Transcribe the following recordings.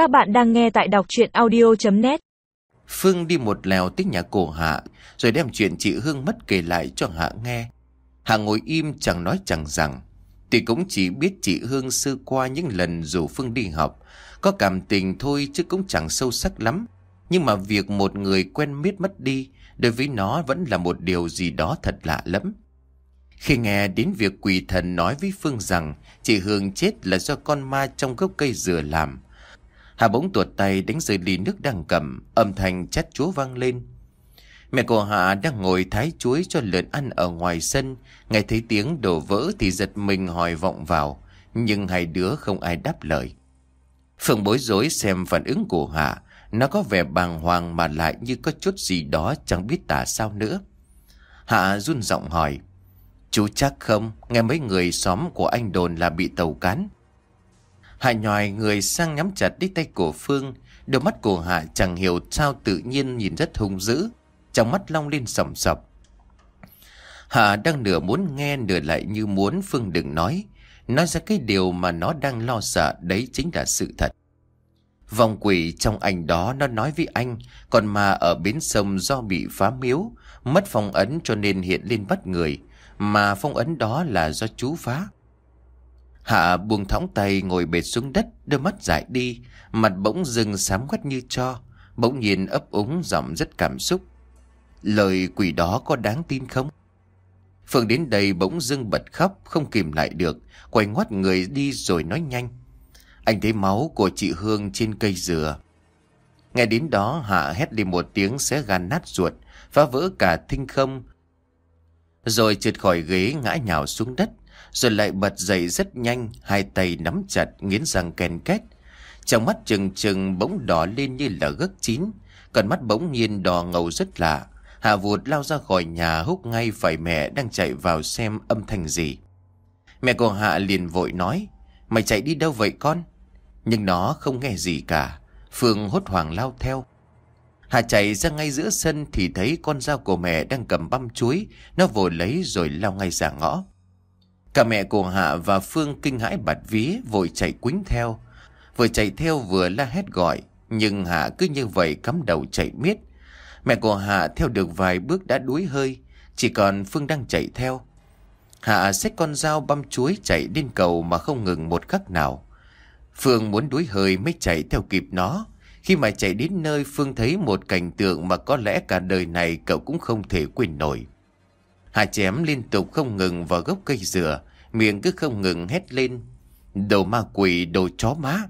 Các bạn đang nghe tại đọc chuyện audio.net Phương đi một lèo tới nhà cổ Hạ, Rồi đem chuyện chị Hương mất kể lại cho Hạ nghe. Hạ ngồi im chẳng nói chẳng rằng. Thì cũng chỉ biết chị Hương sư qua những lần rủ Phương đi học. Có cảm tình thôi chứ cũng chẳng sâu sắc lắm. Nhưng mà việc một người quen biết mất đi, Đối với nó vẫn là một điều gì đó thật lạ lắm Khi nghe đến việc quỷ thần nói với Phương rằng Chị Hương chết là do con ma trong gốc cây dừa làm Hà bỗng tuột tay đánh rơi ly nước đang cầm, Âm thanh chát chúa vang lên. Mẹ của Hạ đang ngồi thái chuối cho lợn ăn ở ngoài sân. Nghe thấy tiếng đổ vỡ thì giật mình hỏi vọng vào, Nhưng hai đứa không ai đáp lời. Phương bối rối xem phản ứng của Hạ Nó có vẻ bàng hoàng mà lại như có chút gì đó chẳng biết tả sao nữa. Hạ run giọng hỏi, Chú chắc không? Nghe mấy người xóm của anh đồn là bị tàu cán. Hạ nhòi người sang nhắm chặt đi tay của Phương. Đôi mắt của Hạ chẳng hiểu sao tự nhiên nhìn rất hung dữ. Trong mắt long lên sầm sập. Hạ đang nửa muốn nghe, nửa lại như muốn Phương đừng nói. Nói ra cái điều mà nó đang lo sợ, đấy chính là sự thật. Vòng quỷ trong ảnh đó, nó nói với anh, Còn mà ở bến sông do bị phá miếu, Mất phong ấn cho nên hiện lên bắt người. Mà phong ấn đó là do chú phá. Hạ buông thõng tay ngồi bệt xuống đất, Đôi mắt dại đi, Mặt bỗng dưng sám quét như cho, Bỗng nhìn ấp úng giọng rất cảm xúc. Lời quỷ đó có đáng tin không? Phương đến đây bỗng dưng bật khóc, Không kìm lại được, Quay ngoắt người đi rồi nói nhanh. Anh thấy máu của chị Hương trên cây dừa. Nghe đến đó, Hạ hét đi một tiếng xé gan nát ruột, Phá vỡ cả thinh không, Rồi trượt khỏi ghế ngã nhào xuống đất rồi lại bật dậy rất nhanh, Hai tay nắm chặt, nghiến răng ken két. Trong mắt trừng trừng bỗng đỏ lên như là gấc chín Còn mắt bỗng nhiên đỏ ngầu rất lạ. Hạ vụt lao ra khỏi nhà húc ngay phải mẹ đang chạy vào xem âm thanh gì. Mẹ của Hạ liền vội nói, Mày chạy đi đâu vậy con? Nhưng nó không nghe gì cả. Phương hốt hoảng lao theo. Hạ chạy ra ngay giữa sân thì thấy con dao của mẹ đang cầm băm chuối. Nó vội lấy rồi lao ngay ra ngõ. Cả mẹ của Hạ và Phương kinh hãi bạt vía vội chạy quính theo. Vừa chạy theo vừa la hét gọi, nhưng Hạ cứ như vậy cắm đầu chạy miết. Mẹ của Hạ theo được vài bước đã đuối hơi, chỉ còn Phương đang chạy theo. Hạ xách con dao băm chuối chạy lên cầu mà không ngừng một khắc nào. Phương muốn đuối hơi mới chạy theo kịp nó. Khi mà chạy đến nơi Phương thấy một cảnh tượng mà có lẽ cả đời này cậu cũng không thể quên nổi. Hà chém liên tục không ngừng vào gốc cây dừa, miệng cứ không ngừng hét lên. Đồ ma quỷ, đồ chó má.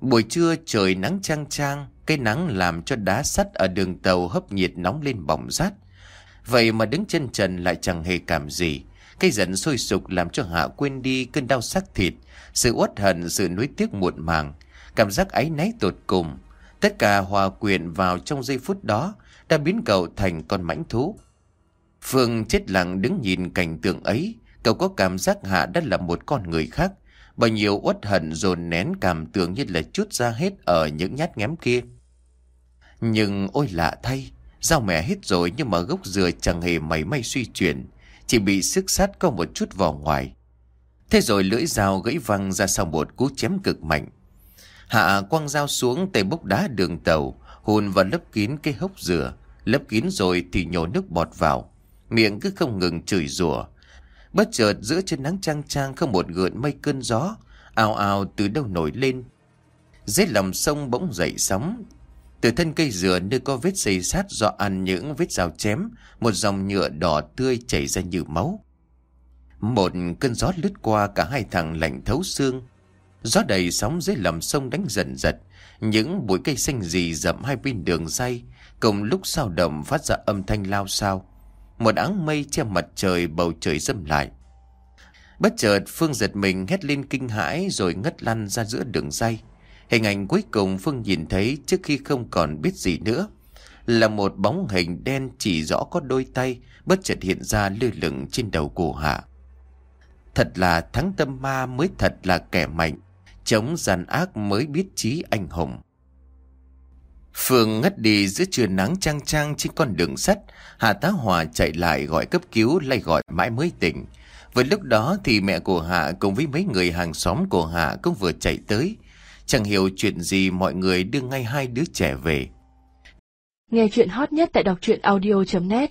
Buổi trưa trời nắng trang trang, cây nắng làm cho đá sắt ở đường tàu hấp nhiệt nóng lên bỏng rát. Vậy mà đứng chân trần lại chẳng hề cảm gì. Cây giận sôi sục làm cho Hạ quên đi cơn đau sắc thịt, sự uất hận, sự nuối tiếc muộn màng, cảm giác áy náy tột cùng. Tất cả hòa quyện vào trong giây phút đó đã biến cậu thành con mãnh thú. Phương chết lặng đứng nhìn cảnh tượng ấy, cậu có cảm giác Hạ đã là một con người khác. Bao nhiêu uất hận dồn nén cảm tưởng như là chút ra hết ở những nhát ngém kia. Nhưng ôi lạ thay, dao mẹ hết rồi nhưng mà gốc dừa chẳng hề mảy may suy chuyển, chỉ bị sức sát có một chút vỏ ngoài. Thế rồi lưỡi dao gãy văng ra sau một cú chém cực mạnh. Hạ quăng dao xuống tay bốc đá đường tàu, hùn và lấp kín cái hốc dừa, lấp kín rồi thì nhổ nước bọt vào miệng cứ không ngừng chửi rủa. Bất chợt giữa trên nắng trang trang không một gợn mây cơn gió, ào ào từ đâu nổi lên. Dưới lòng sông bỗng dậy sóng. Từ thân cây dừa nơi có vết xây sát do ăn những vết rào chém, một dòng nhựa đỏ tươi chảy ra như máu. Một cơn gió lướt qua cả hai thằng lạnh thấu xương. Gió đầy sóng dưới lòng sông đánh dần giật, những bụi cây xanh rì rậm hai bên đường dây, cùng lúc sao động phát ra âm thanh lao sao. Một áng mây che mặt trời, bầu trời dâm lại. Bất chợt, Phương giật mình hét lên kinh hãi Rồi ngất lăn ra giữa đường dây. Hình ảnh cuối cùng Phương nhìn thấy Trước khi không còn biết gì nữa Là một bóng hình đen chỉ rõ có đôi tay Bất chợt hiện ra lư lửng trên đầu cổ hạ. Thật là thắng tâm ma mới thật là kẻ mạnh, Chống gian ác mới biết trí anh hùng. Phương ngất đi giữa trưa nắng trang trang trên con đường sắt. Hà Tá Hòa chạy lại gọi cấp cứu, lay gọi mãi mới tỉnh. Vừa lúc đó thì mẹ của Hạ cùng với mấy người hàng xóm của Hạ cũng vừa chạy tới. Chẳng hiểu chuyện gì mọi người đưa ngay hai đứa trẻ về. Nghe chuyện hot nhất tại đọc truyện audio.net